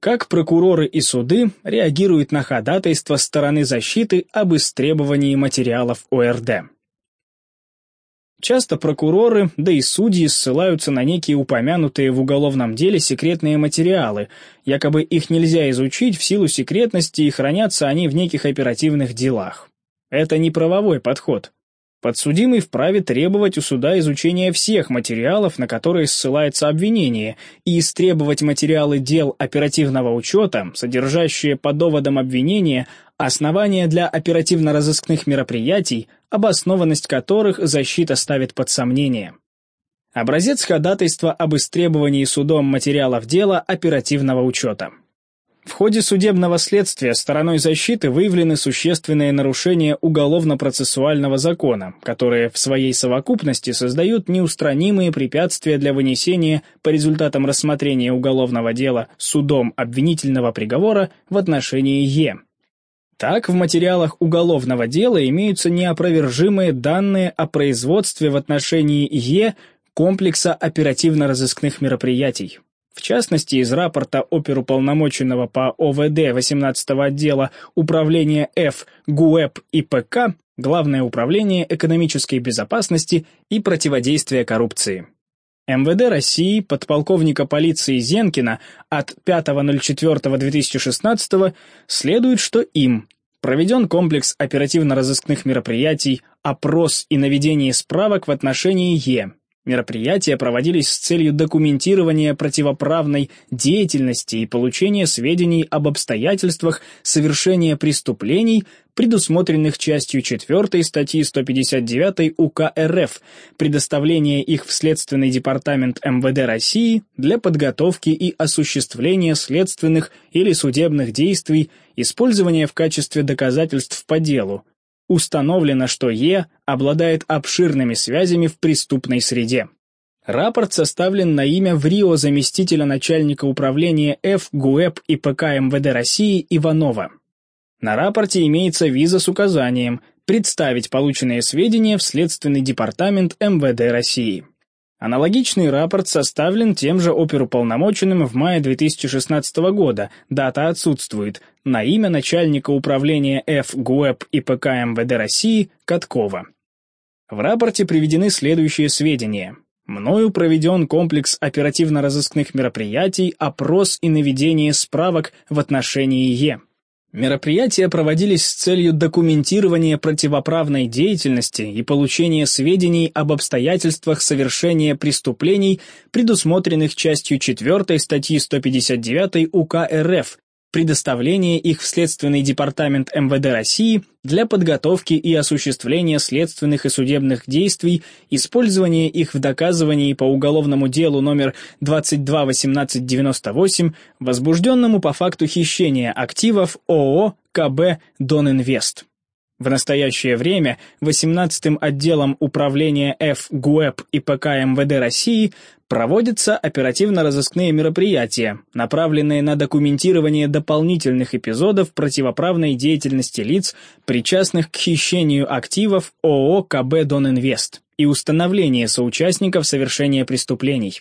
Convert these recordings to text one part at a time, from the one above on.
Как прокуроры и суды реагируют на ходатайство стороны защиты об истребовании материалов ОРД? Часто прокуроры, да и судьи ссылаются на некие упомянутые в уголовном деле секретные материалы, якобы их нельзя изучить в силу секретности и хранятся они в неких оперативных делах. Это не правовой подход. Подсудимый вправе требовать у суда изучения всех материалов, на которые ссылается обвинение, и истребовать материалы дел оперативного учета, содержащие по доводам обвинения основания для оперативно-розыскных мероприятий, обоснованность которых защита ставит под сомнение. Образец ходатайства об истребовании судом материалов дела оперативного учета. В ходе судебного следствия стороной защиты выявлены существенные нарушения уголовно-процессуального закона, которые в своей совокупности создают неустранимые препятствия для вынесения по результатам рассмотрения уголовного дела судом обвинительного приговора в отношении Е. Так, в материалах уголовного дела имеются неопровержимые данные о производстве в отношении Е комплекса оперативно-розыскных мероприятий. В частности, из рапорта оперуполномоченного по ОВД 18-го отдела Управления Ф, ГУЭП и ПК Главное управление экономической безопасности и противодействия коррупции. МВД России подполковника полиции Зенкина от 5.04.2016 следует, что им проведен комплекс оперативно-розыскных мероприятий, опрос и наведение справок в отношении Е, Мероприятия проводились с целью документирования противоправной деятельности и получения сведений об обстоятельствах совершения преступлений, предусмотренных частью 4 статьи 159 УК РФ, предоставление их в Следственный департамент МВД России для подготовки и осуществления следственных или судебных действий, использования в качестве доказательств по делу, Установлено, что Е обладает обширными связями в преступной среде. Рапорт составлен на имя в Рио заместителя начальника управления Ф, ГУЭП и ПК МВД России Иванова. На рапорте имеется виза с указанием представить полученные сведения в Следственный департамент МВД России. Аналогичный рапорт составлен тем же оперуполномоченным в мае 2016 года, дата отсутствует, на имя начальника управления Ф ГУЭП и ПК МВД России Каткова. В рапорте приведены следующие сведения. Мною проведен комплекс оперативно-розыскных мероприятий, опрос и наведение справок в отношении Е. Мероприятия проводились с целью документирования противоправной деятельности и получения сведений об обстоятельствах совершения преступлений, предусмотренных частью 4 статьи 159 УК РФ, предоставление их в Следственный департамент МВД России для подготовки и осуществления следственных и судебных действий, использование их в доказывании по уголовному делу номер 221898, возбужденному по факту хищения активов ООО КБ «Донинвест». В настоящее время 18-м отделом управления Ф ГУЭП и ПК МВД России проводятся оперативно-розыскные мероприятия, направленные на документирование дополнительных эпизодов противоправной деятельности лиц, причастных к хищению активов ООО КБ «Донинвест» и установление соучастников совершения преступлений.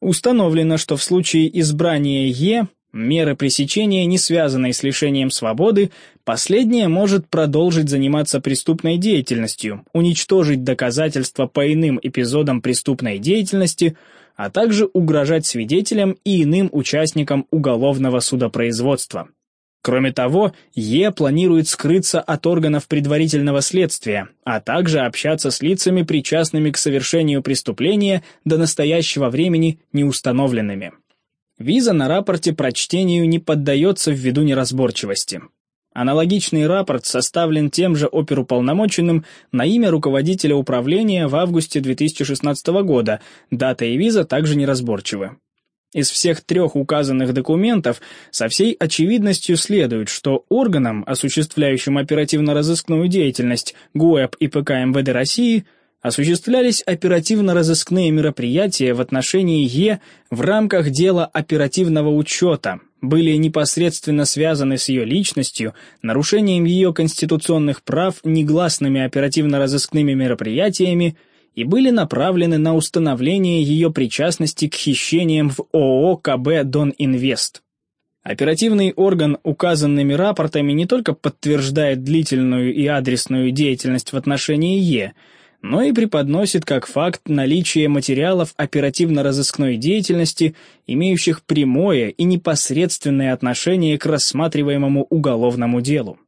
Установлено, что в случае избрания Е меры пресечения, не связанной с лишением свободы, последняя может продолжить заниматься преступной деятельностью, уничтожить доказательства по иным эпизодам преступной деятельности, а также угрожать свидетелям и иным участникам уголовного судопроизводства. Кроме того, Е планирует скрыться от органов предварительного следствия, а также общаться с лицами, причастными к совершению преступления до настоящего времени неустановленными. Виза на рапорте прочтению не поддается ввиду неразборчивости. Аналогичный рапорт составлен тем же оперуполномоченным на имя руководителя управления в августе 2016 года, дата и виза также неразборчивы. Из всех трех указанных документов со всей очевидностью следует, что органам, осуществляющим оперативно-розыскную деятельность ГУЭП и ПК МВД России – осуществлялись оперативно-розыскные мероприятия в отношении Е в рамках дела оперативного учета, были непосредственно связаны с ее личностью, нарушением ее конституционных прав негласными оперативно-розыскными мероприятиями и были направлены на установление ее причастности к хищениям в ООО КБ «Дон Инвест». Оперативный орган указанными рапортами не только подтверждает длительную и адресную деятельность в отношении Е, но и преподносит как факт наличие материалов оперативно-розыскной деятельности, имеющих прямое и непосредственное отношение к рассматриваемому уголовному делу.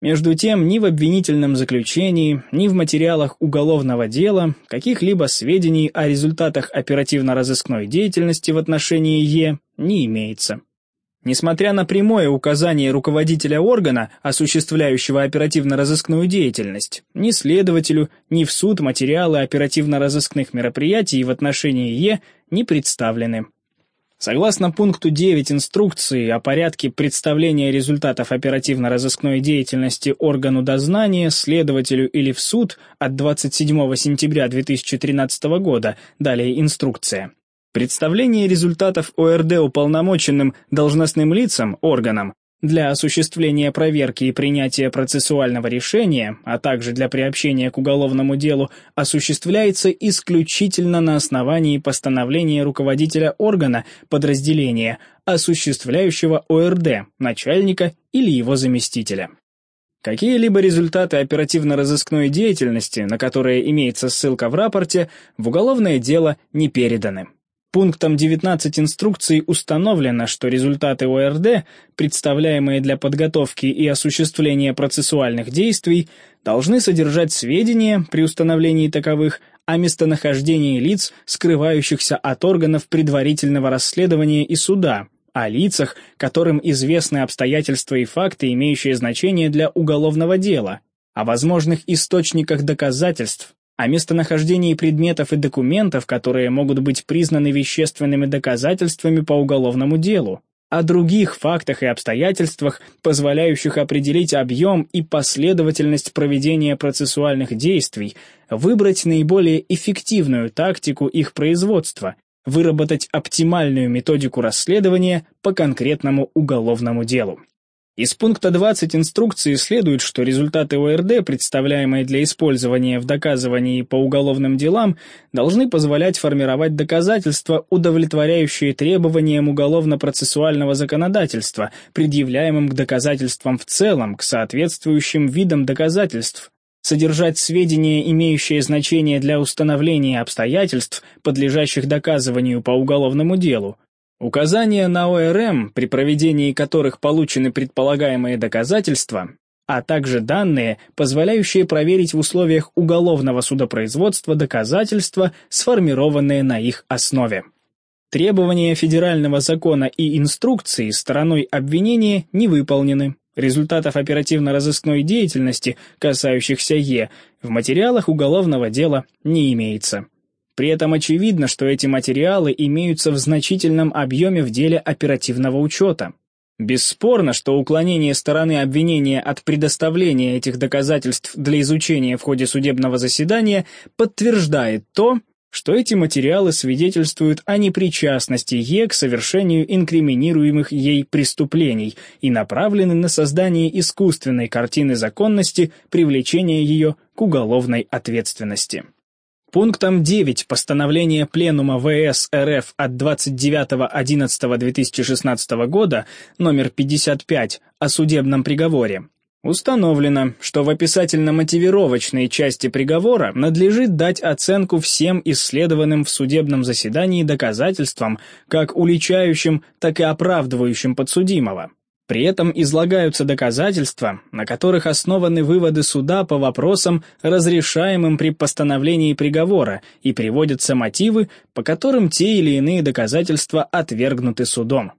Между тем, ни в обвинительном заключении, ни в материалах уголовного дела каких-либо сведений о результатах оперативно-розыскной деятельности в отношении Е не имеется. Несмотря на прямое указание руководителя органа, осуществляющего оперативно-розыскную деятельность, ни следователю, ни в суд материалы оперативно-розыскных мероприятий в отношении Е не представлены. Согласно пункту 9 инструкции о порядке представления результатов оперативно-розыскной деятельности органу дознания, следователю или в суд от 27 сентября 2013 года, далее инструкция, представление результатов ОРД уполномоченным должностным лицам, органам, для осуществления проверки и принятия процессуального решения, а также для приобщения к уголовному делу, осуществляется исключительно на основании постановления руководителя органа подразделения, осуществляющего ОРД, начальника или его заместителя. Какие-либо результаты оперативно-розыскной деятельности, на которые имеется ссылка в рапорте, в уголовное дело не переданы. Пунктом 19 инструкции установлено, что результаты ОРД, представляемые для подготовки и осуществления процессуальных действий, должны содержать сведения, при установлении таковых, о местонахождении лиц, скрывающихся от органов предварительного расследования и суда, о лицах, которым известны обстоятельства и факты, имеющие значение для уголовного дела, о возможных источниках доказательств, о местонахождении предметов и документов, которые могут быть признаны вещественными доказательствами по уголовному делу, о других фактах и обстоятельствах, позволяющих определить объем и последовательность проведения процессуальных действий, выбрать наиболее эффективную тактику их производства, выработать оптимальную методику расследования по конкретному уголовному делу. Из пункта 20 инструкции следует, что результаты ОРД, представляемые для использования в доказывании по уголовным делам, должны позволять формировать доказательства, удовлетворяющие требованиям уголовно-процессуального законодательства, предъявляемым к доказательствам в целом, к соответствующим видам доказательств, содержать сведения, имеющие значение для установления обстоятельств, подлежащих доказыванию по уголовному делу, Указания на ОРМ, при проведении которых получены предполагаемые доказательства, а также данные, позволяющие проверить в условиях уголовного судопроизводства доказательства, сформированные на их основе. Требования федерального закона и инструкции стороной обвинения не выполнены. Результатов оперативно-розыскной деятельности, касающихся Е, в материалах уголовного дела не имеется. При этом очевидно, что эти материалы имеются в значительном объеме в деле оперативного учета. Бесспорно, что уклонение стороны обвинения от предоставления этих доказательств для изучения в ходе судебного заседания подтверждает то, что эти материалы свидетельствуют о непричастности Е к совершению инкриминируемых ей преступлений и направлены на создание искусственной картины законности привлечения ее к уголовной ответственности. Пунктом 9 постановления Пленума ВС РФ от 29.11.2016 года номер 55 о судебном приговоре установлено, что в описательно-мотивировочной части приговора надлежит дать оценку всем исследованным в судебном заседании доказательствам, как уличающим, так и оправдывающим подсудимого. При этом излагаются доказательства, на которых основаны выводы суда по вопросам, разрешаемым при постановлении приговора, и приводятся мотивы, по которым те или иные доказательства отвергнуты судом.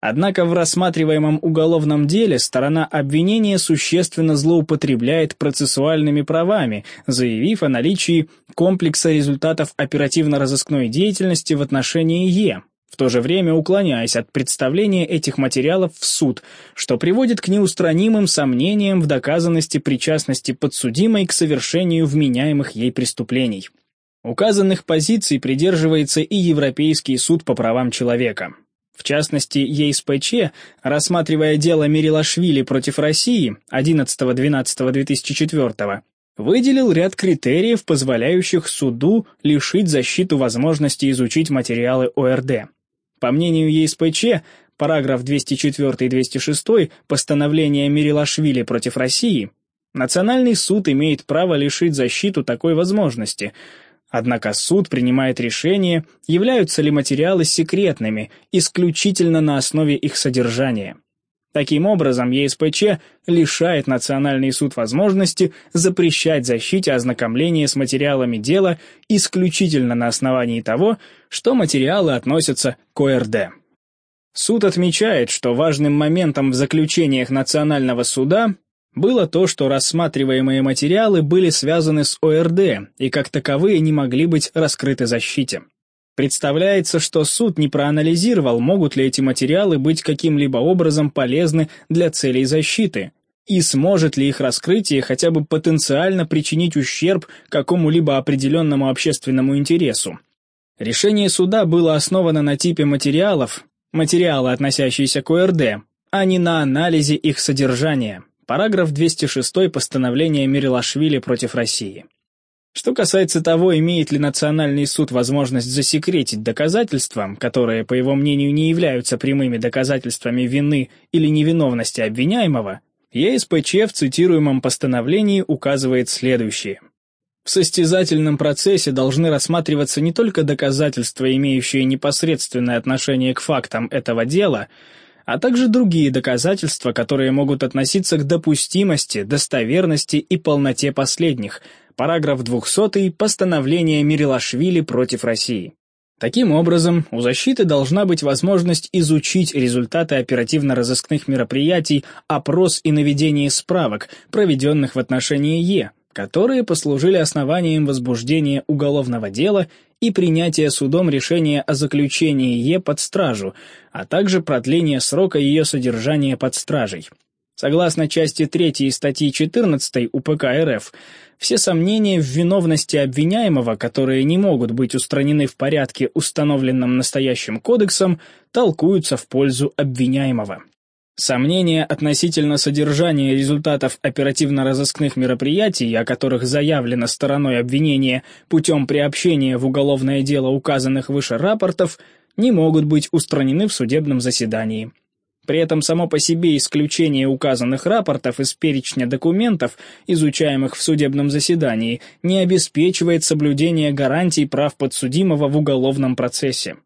Однако в рассматриваемом уголовном деле сторона обвинения существенно злоупотребляет процессуальными правами, заявив о наличии комплекса результатов оперативно-розыскной деятельности в отношении Е, в то же время уклоняясь от представления этих материалов в суд, что приводит к неустранимым сомнениям в доказанности причастности подсудимой к совершению вменяемых ей преступлений. Указанных позиций придерживается и Европейский суд по правам человека. В частности, ЕСПЧ, рассматривая дело Мирилашвили против России 11-12-2004, выделил ряд критериев, позволяющих суду лишить защиту возможности изучить материалы ОРД. По мнению ЕСПЧ, параграф 204 и 206 постановления Мирилашвили против России, Национальный суд имеет право лишить защиту такой возможности, однако суд принимает решение, являются ли материалы секретными, исключительно на основе их содержания. Таким образом, ЕСПЧ лишает Национальный суд возможности запрещать защите ознакомление с материалами дела исключительно на основании того, что материалы относятся к ОРД. Суд отмечает, что важным моментом в заключениях Национального суда было то, что рассматриваемые материалы были связаны с ОРД и как таковые не могли быть раскрыты защите. Представляется, что суд не проанализировал, могут ли эти материалы быть каким-либо образом полезны для целей защиты, и сможет ли их раскрытие хотя бы потенциально причинить ущерб какому-либо определенному общественному интересу. Решение суда было основано на типе материалов, материалы, относящиеся к ОРД, а не на анализе их содержания. Параграф 206 постановления Мирилашвили против России. Что касается того, имеет ли Национальный суд возможность засекретить доказательства, которые, по его мнению, не являются прямыми доказательствами вины или невиновности обвиняемого, ЕСПЧ в цитируемом постановлении указывает следующее. В состязательном процессе должны рассматриваться не только доказательства, имеющие непосредственное отношение к фактам этого дела, а также другие доказательства, которые могут относиться к допустимости, достоверности и полноте последних – параграф 200 постановления Мирилашвили против России. Таким образом, у защиты должна быть возможность изучить результаты оперативно-розыскных мероприятий, опрос и наведение справок, проведенных в отношении Е, которые послужили основанием возбуждения уголовного дела и принятия судом решения о заключении Е под стражу, а также продления срока ее содержания под стражей. Согласно части 3 статьи 14 УПК РФ, все сомнения в виновности обвиняемого, которые не могут быть устранены в порядке, установленном настоящим кодексом, толкуются в пользу обвиняемого. Сомнения относительно содержания результатов оперативно-розыскных мероприятий, о которых заявлено стороной обвинения путем приобщения в уголовное дело указанных выше рапортов, не могут быть устранены в судебном заседании. При этом само по себе исключение указанных рапортов из перечня документов, изучаемых в судебном заседании, не обеспечивает соблюдение гарантий прав подсудимого в уголовном процессе.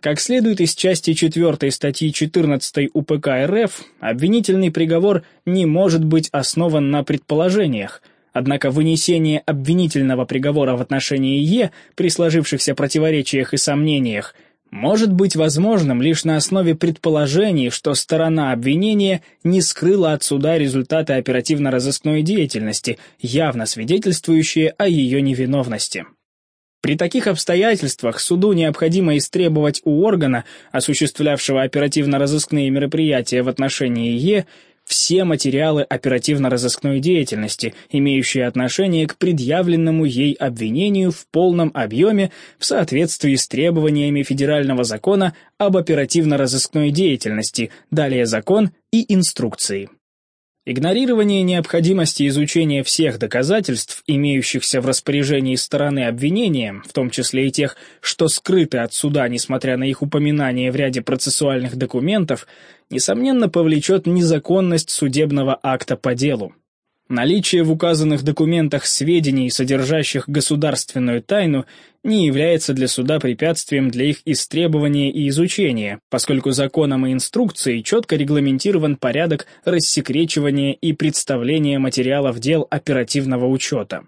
Как следует из части 4 статьи 14 УПК РФ, обвинительный приговор не может быть основан на предположениях, однако вынесение обвинительного приговора в отношении Е при сложившихся противоречиях и сомнениях – может быть возможным лишь на основе предположений, что сторона обвинения не скрыла от суда результаты оперативно-розыскной деятельности, явно свидетельствующие о ее невиновности. При таких обстоятельствах суду необходимо истребовать у органа, осуществлявшего оперативно-розыскные мероприятия в отношении Е, все материалы оперативно-розыскной деятельности, имеющие отношение к предъявленному ей обвинению в полном объеме в соответствии с требованиями федерального закона об оперативно-розыскной деятельности, далее закон и инструкции. Игнорирование необходимости изучения всех доказательств, имеющихся в распоряжении стороны обвинения, в том числе и тех, что скрыты от суда, несмотря на их упоминание в ряде процессуальных документов, несомненно повлечет незаконность судебного акта по делу. Наличие в указанных документах сведений, содержащих государственную тайну, не является для суда препятствием для их истребования и изучения, поскольку законом и инструкцией четко регламентирован порядок рассекречивания и представления материалов дел оперативного учета.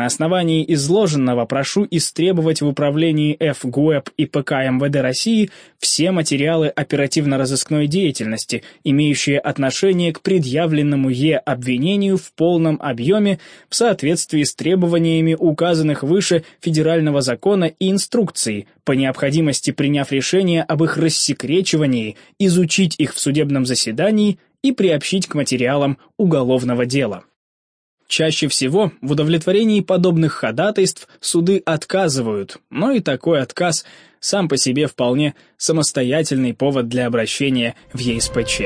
На основании изложенного прошу истребовать в управлении ФГУЭП и ПК МВД России все материалы оперативно-розыскной деятельности, имеющие отношение к предъявленному Е обвинению в полном объеме в соответствии с требованиями указанных выше федерального закона и инструкции, по необходимости приняв решение об их рассекречивании, изучить их в судебном заседании и приобщить к материалам уголовного дела. Чаще всего в удовлетворении подобных ходатайств суды отказывают, но и такой отказ сам по себе вполне самостоятельный повод для обращения в ЕСПЧ.